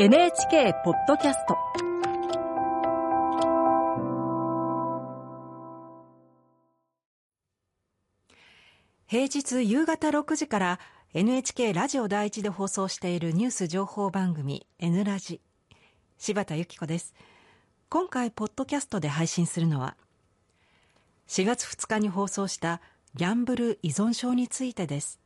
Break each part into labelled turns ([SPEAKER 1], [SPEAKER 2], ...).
[SPEAKER 1] NHK ポッドキャスト。平日夕方6時から NHK ラジオ第一で放送しているニュース情報番組 N ラジ。柴田由紀子です。今回ポッドキャストで配信するのは4月2日に放送したギャンブル依存症についてです。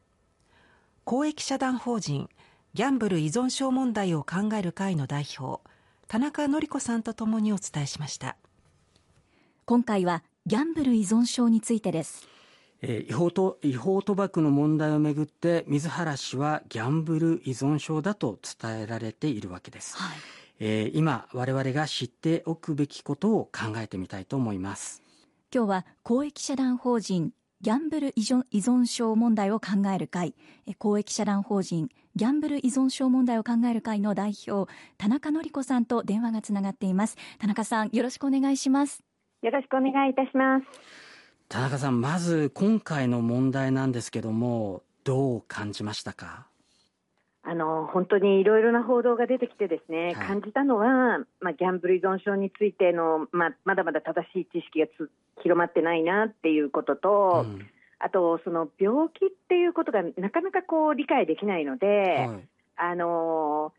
[SPEAKER 1] 公益社団法人ギャンブル依存症問題を考える会の代表田中典子さんとともにお伝えしました。
[SPEAKER 2] 今回はギャンブル依存症についてです。
[SPEAKER 3] えー、違法と違法賭博の問題をめぐって水原氏はギャンブル依存症だと伝えられているわけです、はい、えー、今我々が知っておくべきことを考えてみたいと思います。
[SPEAKER 2] 今日は公益社団法人ギャンブル依存症問題を考える会。公益社団法人ギャンブル依存症問題を考える会の代表田中典子さんと電話がつながっています。田中さんよろしくお願いします。
[SPEAKER 4] よろしくお願いいたします。
[SPEAKER 3] 田中さんまず今回の問題なんですけどもどう感じましたか？
[SPEAKER 4] あの本当にいろいろな報道が出てきてですね、はい、感じたのは、まあ、ギャンブル依存症についての、まあ、まだまだ正しい知識が広まってないなっていうことと、うん、あとその病気っていうことがなかなかこう理解できないので、はい、あの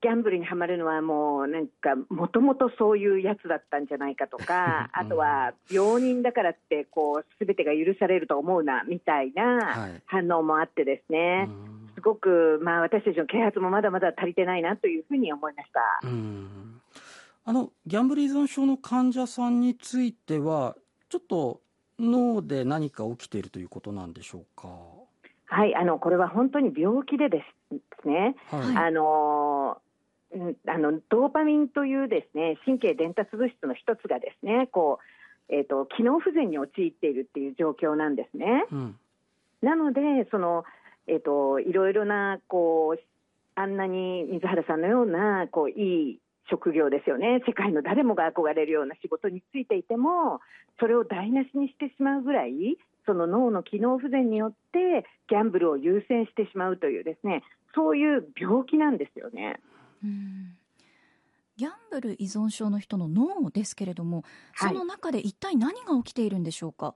[SPEAKER 4] ギャンブルにはまるのはもうなんかもともとそういうやつだったんじゃないかとか、あとは病人だからってこう全てが許されると思うなみたいな反応もあってですね、すごくまあ私たちの啓発もまだまだ足りてないなというふうに思いました。
[SPEAKER 3] あのギャンブル依存症の患者さんについてはちょっと脳で何か起きているということなんでしょうか？
[SPEAKER 4] はい、あのこれは本当に病気でですね。はい、あのあのドーパミンというですね神経伝達物質の一つがですねこう、えーと、機能不全に陥っているっていう状況なんですね。うん、なのでその、えーと、いろいろなこうあんなに水原さんのようなこういい職業ですよね世界の誰もが憧れるような仕事についていてもそれを台無しにしてしまうぐらいその脳の機能不全によってギャンブルを優先してしまうというですねそういう病気なんですよね。
[SPEAKER 2] ギャンブル依存症の人の脳ですけれども、その中で一体何が起きているんでしょうか？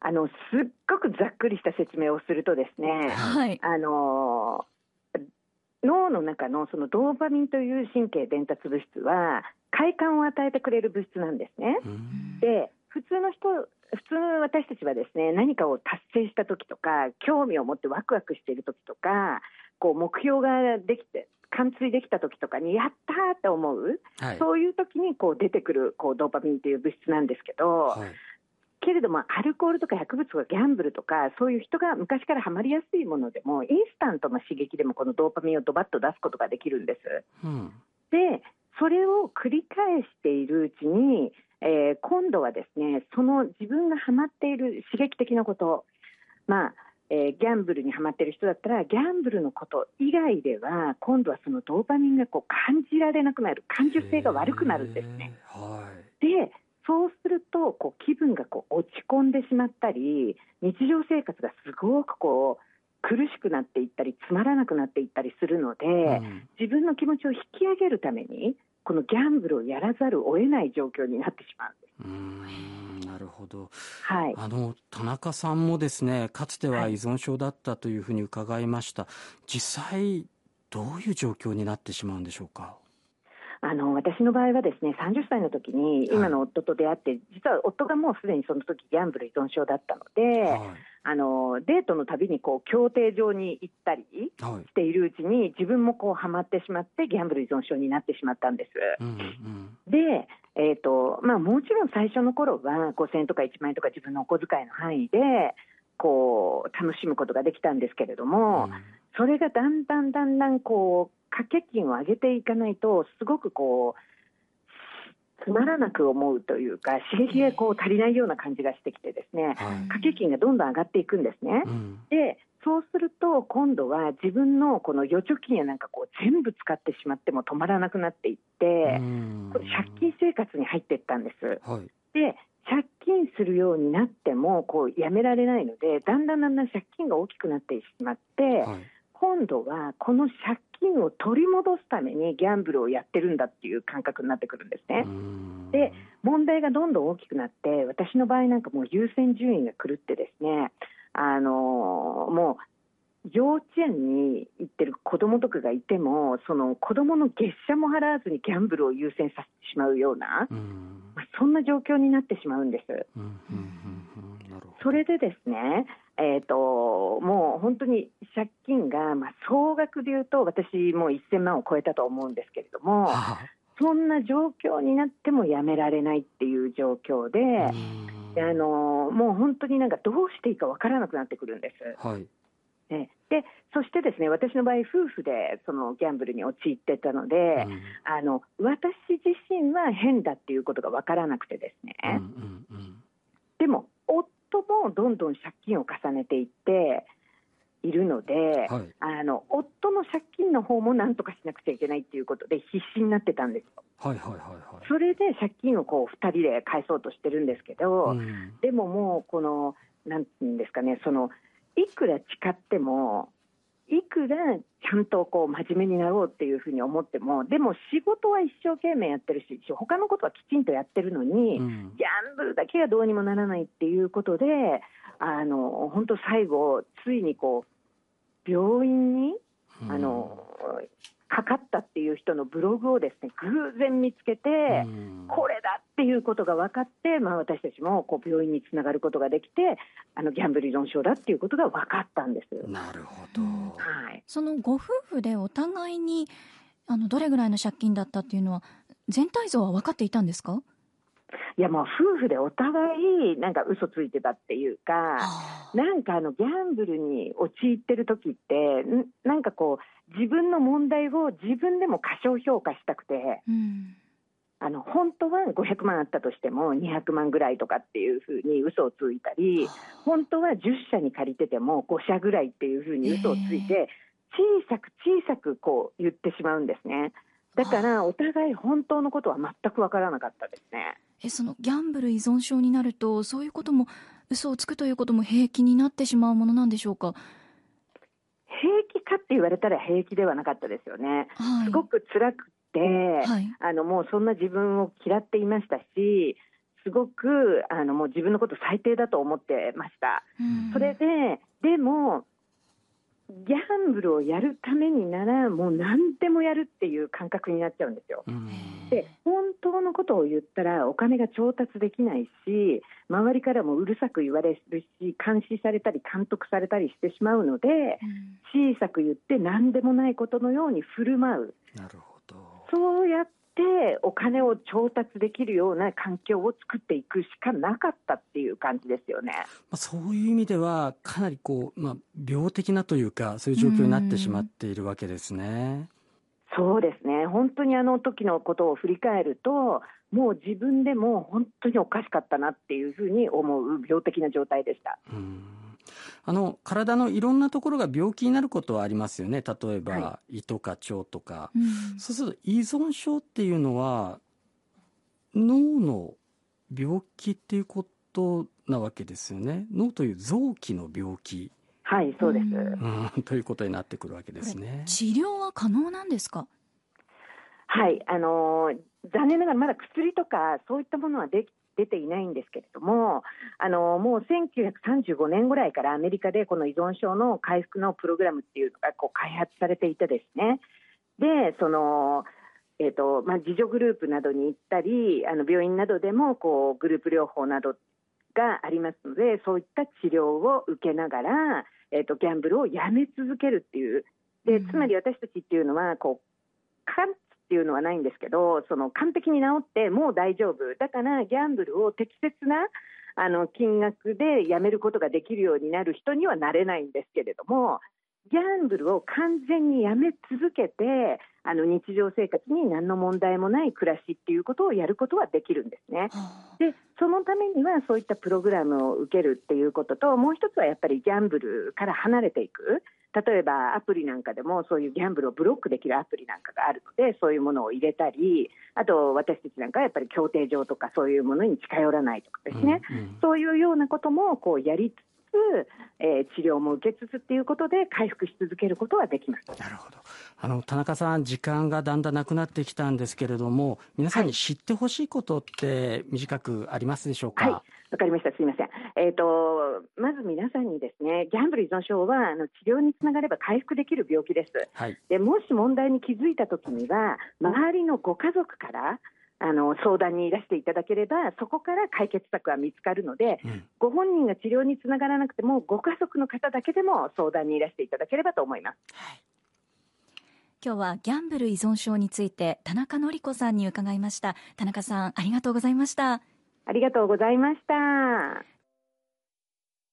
[SPEAKER 4] あのすっごくざっくりした説明をするとですね、はい、あの脳の中のそのドーパミンという神経伝達物質は快感を与えてくれる物質なんですね。で普通の人普通私たちはですね何かを達成した時とか興味を持ってワクワクしている時とかこう目標ができて完遂できた時とかにやったーって思う、はい、そういう時にこう出てくるこうドーパミンという物質なんですけど、はい、けれどもアルコールとか薬物とかギャンブルとかそういう人が昔からハマりやすいものでもインスタントの刺激でもこのドーパミンをドバッと出すことができるんです。うん、でそれを繰り返しているうちに、えー、今度はですねその自分がハマっている刺激的なことまあえー、ギャンブルにはまっている人だったらギャンブルのこと以外では今度はそのドーパミンがこう感じられなくなる感受性が悪くなるんですね。はい、でそうするとこう気分がこう落ち込んでしまったり日常生活がすごくこう苦しくなっていったりつまらなくなっていったりするので、うん、自分の気持ちを引き上げるためにこのギャンブルをやらざるを得ない状況になってしまうんです。
[SPEAKER 3] うん。るほど、はい、あの田中さんもですねかつては依存症だったというふうに伺いました、はい、実際どういう状況になってしまうんでしょうか？
[SPEAKER 4] あの私の場合はですね30歳の時に今の夫と出会って、はい、実は夫がもうすでにその時ギャンブル依存症だったので、はい、あのデートのたびにこう競艇場に行ったりしているうちに、自分もこうハマってしまってギャンブル依存症になってしまったんです。うんうん、でえーとまあ、もちろん最初の頃は5000円とか1万円とか自分のお小遣いの範囲でこう楽しむことができたんですけれども、うん、それがだんだんだんだんこう掛け金を上げていかないとすごくこうつまらなく思うというか刺激がこう足りないような感じがしてきてですね、掛け金がどんどん上がっていくんですね。うん、でそうすると今度は自分のこの預貯金やなんかこう全部使ってしまっても止まらなくなっていって借金生活に入っていったんです。はい、で借金するようになってもこうやめられないのでだんだんだんだん借金が大きくなってしまって、はい、今度はこの借金を取り戻すためにギャンブルをやってるんだっていう感覚になってくるんですね。で問題がどんどん大きくなって私の場合なんかもう優先順位が狂ってですねあのもう幼稚園に行ってる子供とかがいてもその子供の月謝も払わずにギャンブルを優先させてしまうような、うそんな状況になってしまうんです。それでですねえーと、もう本当に借金が、まあ、総額でいうと私もう1000万を超えたと思うんですけれども、そんな状況になってもやめられないっていう状況でであのもう本当になんかどうしていいか分からなくなってくるんです。はい。でそしてですね私の場合、夫婦でそのギャンブルに陥ってたので、うん、あの私自身は変だっていうことが分からなくてですね、うんうんうん、でも夫もどんどん借金を重ねていっているので、はい、あの夫の借金の方もなんとかしなくちゃいけないっていうことで必死になってたんですよ。はいはいはいはい、それで借金をこう2人で返そうとしてるんですけど、うん、でももうこのなんですかねそのいくら誓ってもいくらちゃんとこう真面目になろうっていうふうに思ってもでも仕事は一生懸命やってるし他のことはきちんとやってるのに、うん、ギャンブルだけがどうにもならないっていうことであの本当最後ついにこう病院に、あのかかったっていう人のブログをですね偶然見つけて、これだっていうことが分かって、まあ、私たちもこう病院につながることができてあのギャンブル依存症だっていうことが分かったんです。
[SPEAKER 3] なるほど、
[SPEAKER 2] はい、そのご夫婦でお互いにあのどれぐらいの借金だったっていうのは全体像は分かっていたんですか？
[SPEAKER 4] いやもう夫婦でお互いなんか嘘ついてたっていうか、なんかあのギャンブルに陥ってる時ってなんかこう自分の問題を自分でも過小評価したくて、うん、あの本当は500万あったとしても200万ぐらいとかっていうふうに嘘をついたり本当は10社に借りてても5社ぐらいっていうふうに嘘をついて小さく小さくこう言ってしまうんですね。だからお互い本当のことは全く分からなかったですね。
[SPEAKER 2] えそのギャンブル依存症になるとそういうことも嘘をつくということも平気になってしまうものなんでしょうか？
[SPEAKER 4] 平気かって言われたら平気ではなかったですよね、はい、すごく辛くて、はい、あのもうそんな自分を嫌っていましたしすごくあのもう自分のこと最低だと思ってました。それででもギャンブルをやるためにならもう何でもやるっていう感覚になっちゃうんですよ。で本当のことを言ったらお金が調達できないし周りからもうるさく言われるし監視されたり監督されたりしてしまうので、小さく言って何でもないことのように振る舞う。なるほどそうやってお金を調達できるような環境を作っていくしかなかったっていう感じですよね。
[SPEAKER 3] まあ、そういう意味ではかなりこう、まあ、病的なというかそういう状況になってしまっているわけですね。
[SPEAKER 4] そうですね。本当にあの時のことを振り返るともう自分でも本当におかしかったなっていうふうに思う病的な状態でした。うん。
[SPEAKER 3] あの体のいろんなところが病気になることはありますよね。例えば、はい、胃とか腸とか、うん、そうすると依存症っていうのは脳の病気っていうことなわけですよね。脳という臓器の病気
[SPEAKER 4] はいそうです、
[SPEAKER 3] うん、ということになってくるわけですね。
[SPEAKER 2] 治療は可能なんですか？
[SPEAKER 4] はいあの残念ながらまだ薬とかそういったものはでき出ていないんですけれどもあのもう1935年ぐらいからアメリカでこの依存症の回復のプログラムっていうのがこう開発されていてですね。でそのえーとまあ、自助グループなどに行ったりあの病院などでもこうグループ療法などがありますのでそういった治療を受けながら、えーと、ギャンブルをやめ続けるっていう。でつまり私たちっていうのはこう完っていうのはないんですけどその完璧に治ってもう大丈夫。だからギャンブルを適切なあの金額でやめることができるようになる人にはなれないんですけれどもギャンブルを完全にやめ続けてあの日常生活に何の問題もない暮らしっていうことをやることはできるんですね。でそのためにはそういったプログラムを受けるっていうことともう一つはやっぱりギャンブルから離れていく。例えばアプリなんかでもそういうギャンブルをブロックできるアプリなんかがあるのでそういうものを入れたりあと私たちなんかはやっぱり協定上とかそういうものに近寄らないとかですね、うんうん、そういうようなこともこうやりつえー、治療も受けつつっていうことで回復し続けることはできます。
[SPEAKER 3] なるほど。あの田中さん時間がだんだんなくなってきたんですけれども、皆さんに知ってほしいことって短くありますでしょうか？
[SPEAKER 4] はいわかりました。すみません。えっ、ー、と、まず皆さんにですね、ギャンブル依存症は、あの、治療につながれば回復できる病気です。はい、で、もし問題に気づいたときには、周りのご家族から、あの相談にいらしていただければそこから解決策は見つかるので、うん、ご本人が治療につながらなくてもご家族の方だけでも相談にいらしていただければと思います。はい。
[SPEAKER 2] 今日はギャンブル依存症について田中典子さんに伺いました。田中さんありがとうございました。
[SPEAKER 4] ありがとうございました